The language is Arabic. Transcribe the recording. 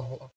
Oh.